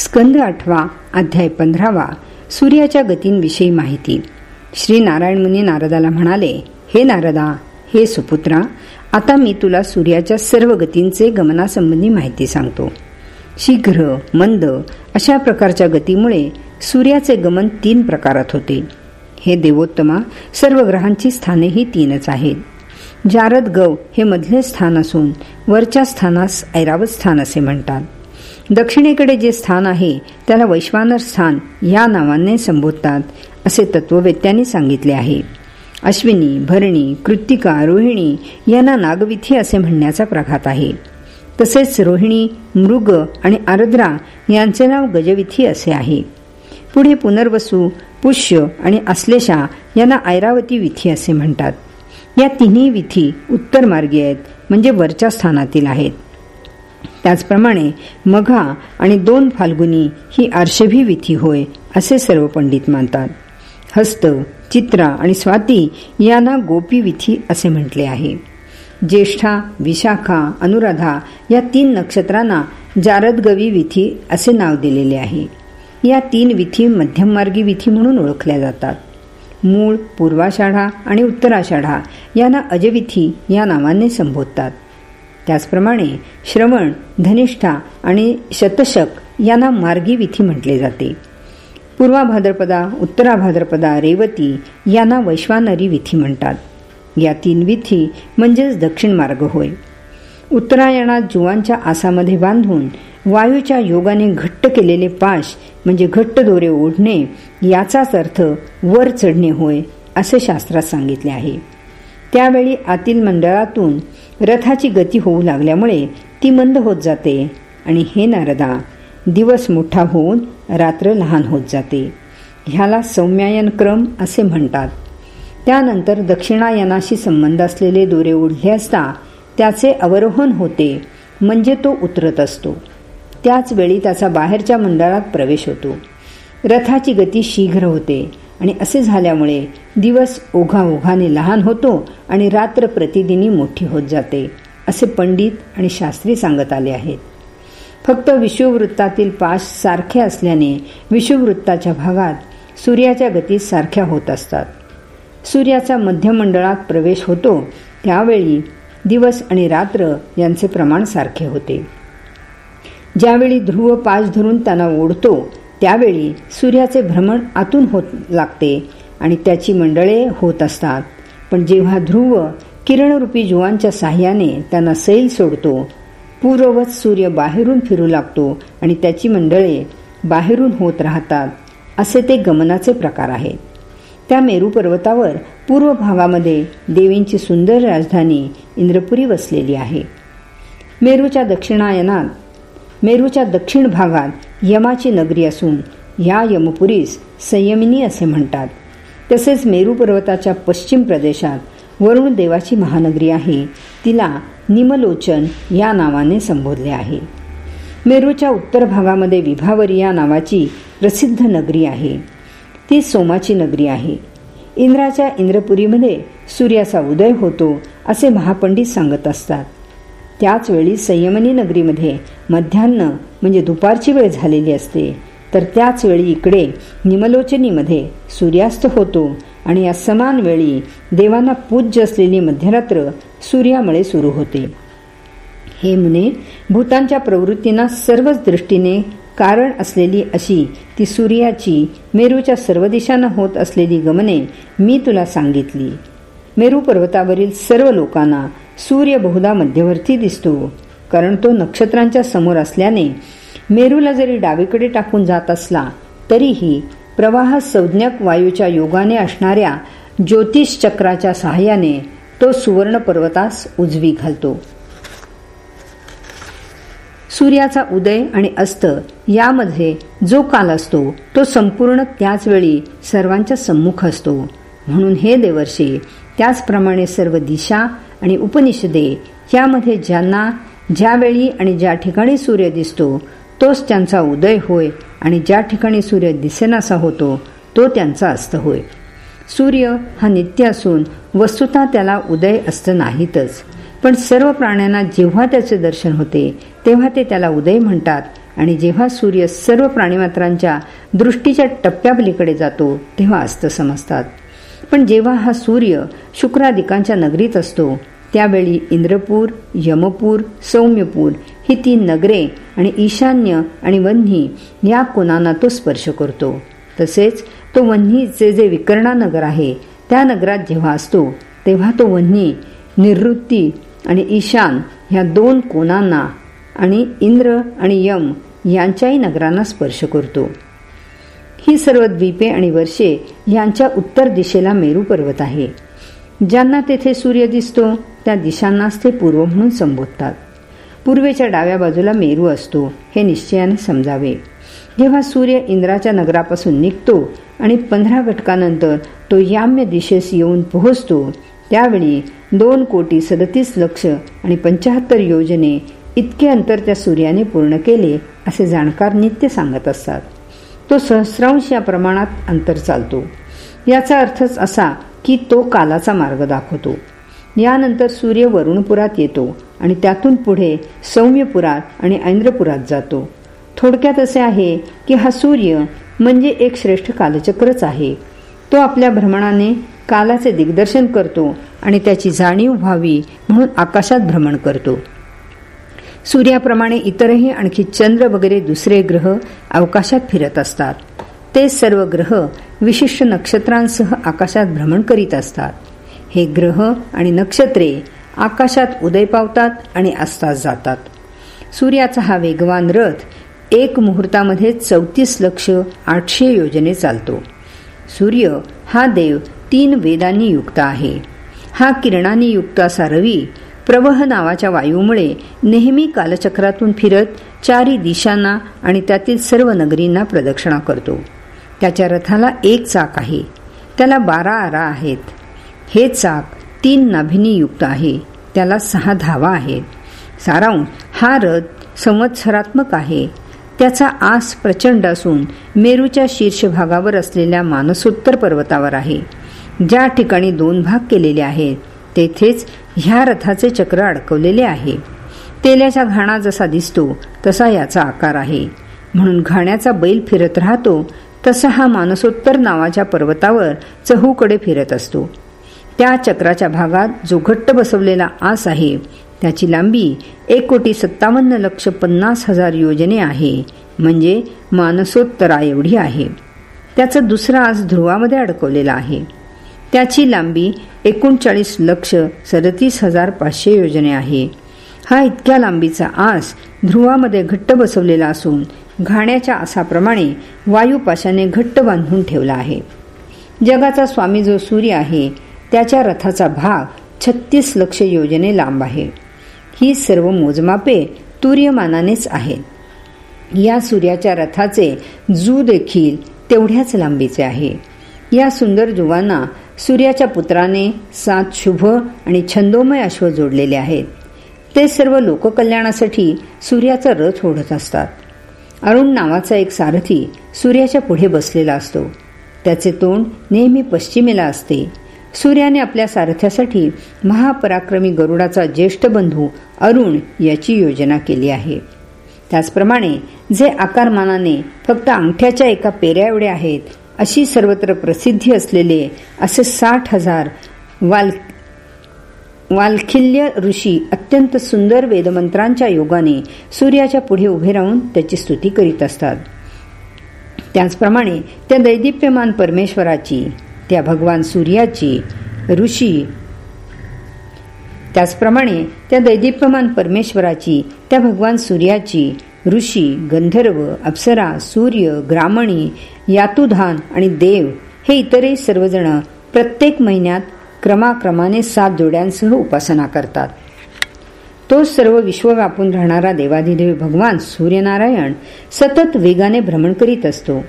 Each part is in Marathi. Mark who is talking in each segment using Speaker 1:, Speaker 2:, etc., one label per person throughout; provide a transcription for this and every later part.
Speaker 1: स्कंद आठवा अध्याय पंधरावा सूर्याच्या गतींविषयी माहिती. श्री नारायण मुनी नारदाला म्हणाले हे नारदा हे सुपुत्रा आता मी तुला सूर्याच्या सर्व गतींचे गमनासंबंधी माहिती सांगतो. शीघ्र मंद अशा प्रकारच्या गतीमुळे सूर्याचे गमन तीन प्रकारात होते. हे देवोत्तमा सर्व ग्रहांची स्थाने ही तीनच आहेत. जारद गव हे मधले स्थान असून वरच्या स्थानास ऐरावत स्थान असे म्हणतात. दक्षिणेकडे जे स्थान आहे त्याला वैश्वानर स्थान या नावाने संबोधतात असे तत्ववेत्यांनी सांगितले आहे. अश्विनी भरणी कृत्तिका रोहिणी यांना नागविथी असे म्हणण्याचा प्रघात आहे. तसेच रोहिणी मृग आणि आरद्रा यांचे नाव गजविथी असे आहे. पुढे पुनर्वसू पुष्य आणि आश्लेषा यांना ऐरावती विथी असे म्हणतात. या तिन्ही विथी उत्तर मार्गी आहेत म्हणजे वरच्या स्थानातील आहेत. त्याचप्रमाणे मघा आणि दोन फाल्गुनी ही आर्षभी विथी होय असे सर्व पंडित मानतात. हस्त चित्रा आणि स्वाती यांना गोपी विथी असे म्हटले आहे. ज्येष्ठा विशाखा अनुराधा या तीन नक्षत्रांना जारदगवी विथी असे नाव दिलेले आहे. या तीन विथी मध्यममार्गी विथी म्हणून ओळखल्या जातात. मूळ पूर्वाषाढा आणि उत्तराषाढा यांना अजविथी या नावाने संबोधतात. त्याचप्रमाणे श्रवण धनिष्ठा आणि शतशक यांना मार्गी विथी म्हटले जाते. पूर्वा भाद्रपदा उत्तरा भाद्रपदा रेवती यांना वैश्वानरी विथी म्हणतात. या तीन विथी म्हणजेच दक्षिण मार्ग होय. उत्तरायणात जुवांच्या आसामध्ये बांधून वायूच्या योगाने घट्ट केलेले पाश म्हणजे घट्ट दोरे ओढणे याचाच अर्थ वर चढणे होय असे शास्त्रात सांगितले आहे. त्यावेळी आतील मंडळातून रथाची गती होऊ लागल्यामुळे ती मंद होत जाते. आणि हे नारदा दिवस मोठा होऊन रात्र लहान होत जाते. ह्याला सौम्यायन क्रम असे म्हणतात. त्यानंतर दक्षिणायनाशी संबंध असलेले दोरे ओढले असता त्याचे अवरोहण होते म्हणजे तो उतरत असतो. त्याच वेळी त्याचा बाहेरच्या मंडळात प्रवेश होतो. रथाची गती शीघ्र होते. आणि असे झाल्यामुळे दिवस ओघा ओघाने लहान होतो आणि रात्र प्रतिदिनी मोठी होत जाते असे पंडित आणि शास्त्री सांगत आले आहेत. फक्त विषुववृत्तातील पाश सारखे असल्याने विषुववृत्ताच्या भागात सूर्याच्या गती सारख्या होत असतात. सूर्याचा मध्यमंडळात प्रवेश होतो त्यावेळी दिवस आणि रात्र यांचे प्रमाण सारखे होते. ज्यावेळी ध्रुव पाश धरून त्यांना ओढतो त्यावेळी सूर्याचे भ्रमण आतून होत लागते आणि त्याची मंडळे होत असतात. पण जेव्हा ध्रुव किरणरूपी जुवांच्या साह्याने त्यांना सैल सोडतो पूर्ववत सूर्य बाहेरून फिरू लागतो आणि त्याची मंडळे बाहेरून होत राहतात असे ते गमनाचे प्रकार आहेत. त्या मेरू पर्वतावर पूर्व भागामध्ये देवींची सुंदर राजधानी इंद्रपुरी वसलेली आहे. मेरूच्या दक्षिणायनात मेरूच्या दक्षिण भागात यमाची नगरी असून या यमपुरीस संयमिनी असे म्हणतात. तसेच मेरू पर्वताच्या पश्चिम प्रदेशात वरुण देवाची महानगरी आहे. तिला निमलोचन या नावाने संबोधले आहे. मेरूच्या उत्तर भागामध्ये विभावरी या नावाची प्रसिद्ध नगरी आहे. ती सोमाची नगरी आहे. इंद्राच्या इंद्रपुरीमध्ये सूर्याचा उदय होतो असे महापंडित सांगत असतात. त्याच वेळी संयमनी नगरीमध्ये मध्यान्न म्हणजे दुपारची वेळ झालेली असते. तर त्याच वेळी इकडे निमलोचनीमध्ये सूर्यास्त होतो आणि या समान वेळी देवांना पूज्य असलेली मध्यरात्र सूर्यामुळे सुरू होते. हे मुने भूतांच्या प्रवृत्तींना सर्वच दृष्टीने कारण असलेली अशी ती सूर्याची मेरूच्या सर्व दिशांना होत असलेली गमने मी तुला सांगितली. मेरू पर्वतावरील सर्व लोकांना सूर्य बहुधा मध्यवर्ती दिसतो कारण तो नक्षत्रांच्या समोर असल्याने मेरूला जरी डावीकडे टाकून जात असला तरीही प्रवाह संज्ञक वायूच्या योगाने असणाऱ्या ज्योतिष चक्राच्या सहाय्याने तो सुवर्ण पर्वतास उजवी घालतो. सूर्याचा उदय आणि अस्त यामध्ये जो काल असतो तो संपूर्ण त्याच वेळी सर्वांच्या सम्मुख असतो. म्हणून हे देवर्षी त्याचप्रमाणे सर्व दिशा आणि उपनिषदे यामध्ये ज्यांना ज्यावेळी आणि ज्या ठिकाणी सूर्य दिसतो तोच त्यांचा उदय होय आणि ज्या ठिकाणी सूर्य दिसेनासा होतो तो त्यांचा अस्त होय. सूर्य हा नित्य असून वस्तुता त्याला उदय अस्त नाहीतच. पण सर्व प्राण्यांना जेव्हा त्याचे दर्शन होते तेव्हा ते त्याला उदय म्हणतात आणि जेव्हा सूर्य सर्व प्राणीमात्रांच्या दृष्टीच्या टप्प्यापलीकडे जातो तेव्हा अस्त समजतात. पण जेव्हा हा सूर्य शुक्रादिकांच्या नगरीत असतो त्यावेळी इंद्रपूर यमपूर सौम्यपूर ही तीन नगरे आणि ईशान्य आणि वन्ही या कोणांना तो स्पर्श करतो. तसेच तो वन्हीचे जे विकर्णा नगर आहे त्या नगरात जेव्हा असतो तेव्हा तो वन्ही निवृत्ती आणि ईशान ह्या दोन कोणांना आणि इंद्र आणि यम यांच्याही नगरांना स्पर्श करतो. ही सर्व द्वीपे आणि वर्षे यांच्या उत्तर दिशेला मेरू पर्वत आहे. ज्यांना तेथे सूर्य दिसतो त्या दिशांनाच ते पूर्व म्हणून संबोधतात. पूर्वेच्या डाव्या बाजूला मेरू असतो हे निश्चयाने समजावे. जेव्हा सूर्य इंद्राच्या नगरापासून निघतो आणि पंधरा घटकानंतर तो याम्य दिशेस येऊन पोहोचतो त्यावेळी दोन कोटी सदतीस लक्ष आणि पंचाहत्तर योजने इतके अंतर त्या सूर्याने पूर्ण केले असे जाणकार नित्य सांगत असतात. तो सहस्रांश या प्रमाणात अंतर चालतो. याचा अर्थच असा की तो कालाचा मार्ग दाखवतो. यानंतर सूर्य वरुणपुरात येतो आणि त्यातून पुढे सौम्यपुरात आणि ऐंद्रपुरात जातो. थोडक्यात असे आहे की हा सूर्य म्हणजे एक श्रेष्ठ कालचक्रच आहे. तो आपल्या भ्रमणाने कालाचे दिग्दर्शन करतो आणि त्याची जाणीव व्हावी म्हणून आकाशात भ्रमण करतो. सूर्याप्रमाणे इतरही आणखी चंद्र वगैरे दुसरे ग्रह अवकाशात फिरत असतात. ते सर्व ग्रह विशिष्ट नक्षत्रांसह आकाशात भ्रमण करीत असतात. हे ग्रह आणि नक्षत्रे आकाशात उदय पावतात आणि अस्तात जातात. सूर्याचा हा वेगवान रथ एक मुहूर्तामध्ये चौतीस लक्ष आठशे योजने चालतो. सूर्य हा देव तीन वेदांनी युक्त आहे. हा किरणांनी युक्त असा रवी प्रवह नावाच्या वायूमुळे नेहमी कालचक्रातून फिरत चारी दिशांना आणि त्यातील सर्व नगरींना प्रदक्षिणा करतो. त्याच्या रथाला एक चाक आहे. त्याला बारा आरा आहेत. हे चाक तीन नाभिनी युक्त आहे. त्याला सहा धावा आहेत. सारांश हा रथ संवत्सरात्मक आहे. त्याचा आस प्रचंड असून मेरूच्या शीर्षभागावर असलेल्या मानसोत्तर पर्वतावर आहे. ज्या ठिकाणी दोन भाग केलेले आहेत तेथेच ह्या रथाचे चक्र अडकवलेले आहे. तेल्याचा घाणा जसा दिसतो तसा याचा आकार आहे. म्हणून घाण्याचा बैल फिरत राहतो तसा हा मानसोत्तर नावाच्या पर्वतावर चहूकडे फिरत असतो. त्या चक्राच्या भागात जो घट्ट बसवलेला आस आहे त्याची लांबी एक कोटी सत्तावन्न लक्ष पन्नास हजार योजने आहे. म्हणजे मानसोत्तरा एवढी आहे. त्याचा दुसरा आस ध्रुवामध्ये अडकवलेला आहे. त्याची लांबी एकोणचाळीस लक्ष सदतीस हजार पाचशे योजने आहे. हा इतक्या लांबीचा आस ध्रुवामध्ये घट्ट बसवलेला असून घाण्याच्या आसाप्रमाणे वायुपाशाने घट्ट बांधून ठेवला आहे. जगाचा स्वामी जो सूर्य आहे त्याच्या रथाचा भाग छत्तीस लक्ष योजने लांब आहे. ही सर्व मोजमापे तुर्यमानानेच आहेत. या सूर्याच्या रथाचे जू देखील तेवढ्याच लांबीचे आहे. या सुंदर जुवांना सूर्याच्या पुत्राने सात शुभ आणि छंदोमय अश्व जोडलेले आहेत. ते सर्व लोककल्याणासाठी सूर्याचा रथ ओढत असतात. अरुण नावाचा एक सारथी सूर्याच्या पुढे बसलेला असतो. त्याचे तोंड नेहमी पश्चिमेला असते. सूर्याने आपल्या सारथ्यासाठी महापराक्रमी गरुडाचा ज्येष्ठ बंधू अरुण याची योजना केली आहे. त्याचप्रमाणे जे आकारमानाने फक्त अंगठ्याच्या एका पेऱ्या एवढे आहेत अशी सर्वत्र प्रसिद्धी असलेले असे साठ हजार वाल वालखिल्य ऋषी अत्यंत सुंदर वेदमंत्रांच्या योगाने सूर्याच्या पुढे उभे राहून त्याची स्तुती करीत असतात. त्याचप्रमाणे त्या दैदिप्यमान परमेश्वराची त्या भगवान सूर्याची ऋषी. त्याचप्रमाणे त्या दैदिप्यमान परमेश्वराची त्या भगवान सूर्याची ऋषी गंधर्व अप्सरा सूर्य ग्रामणी यातुधान आणि देव हे इतरही सर्वजण प्रत्येक महिन्यात क्रमाक्रमाने सात जोड्यांसह उपासना करतात. तो सर्व विश्व व्यापून राहणारा देवाधिदेव भगवान सूर्यनारायण सतत वेगाने भ्रमण करीत असतो.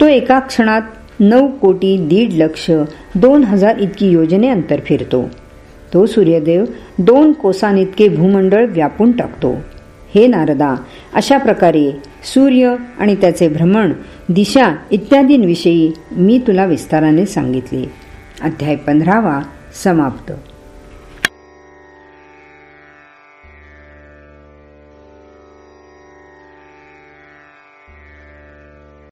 Speaker 1: तो एका क्षणात नऊ कोटी दीड लक्ष दोन हजार इतकी योजने अंतर फिरतो. तो सूर्यदेव दोन कोसांइतके भूमंडळ व्यापून टाकतो. हे नारदा अशा प्रकारे सूर्य आणि त्याचे भ्रमण दिशा इत्यादींविषयी मी तुला विस्ताराने सांगितले. अध्याय पंधरावा समाप्त.